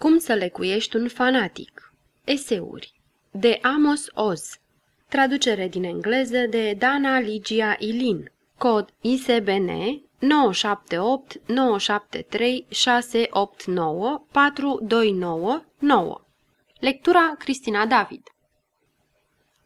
Cum să lecuiești un fanatic? Eseuri. De Amos Oz. Traducere din engleză de Dana Ligia Ilin. Cod ISBN 978 973 689 429 9 Lectura Cristina David.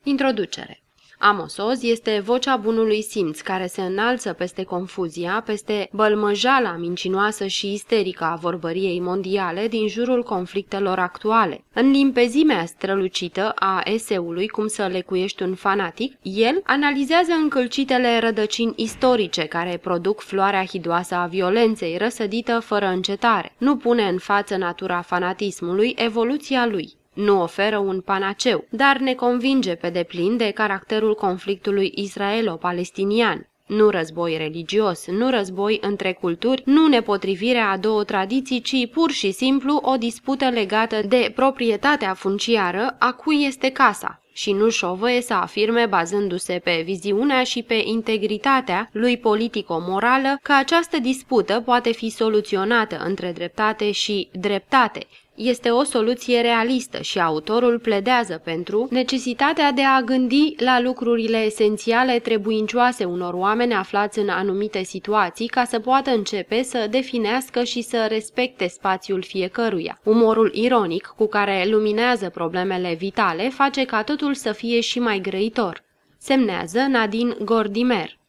Introducere Amosoz este vocea bunului simț care se înalță peste confuzia, peste bălmăjala mincinoasă și isterică a vorbăriei mondiale din jurul conflictelor actuale. În limpezimea strălucită a eseului Cum să lecuiești un fanatic, el analizează încălcitele rădăcini istorice care produc floarea hidoasă a violenței răsădită fără încetare. Nu pune în față natura fanatismului, evoluția lui nu oferă un panaceu, dar ne convinge pe deplin de caracterul conflictului israelo-palestinian. Nu război religios, nu război între culturi, nu nepotrivirea a două tradiții, ci pur și simplu o dispută legată de proprietatea funciară a cui este casa, și nu șovăie să afirme, bazându-se pe viziunea și pe integritatea lui politico-morală, că această dispută poate fi soluționată între dreptate și dreptate, este o soluție realistă și autorul pledează pentru necesitatea de a gândi la lucrurile esențiale trebuincioase unor oameni aflați în anumite situații ca să poată începe să definească și să respecte spațiul fiecăruia. Umorul ironic cu care luminează problemele vitale face ca totul să fie și mai grăitor. Semnează Nadine Gordimer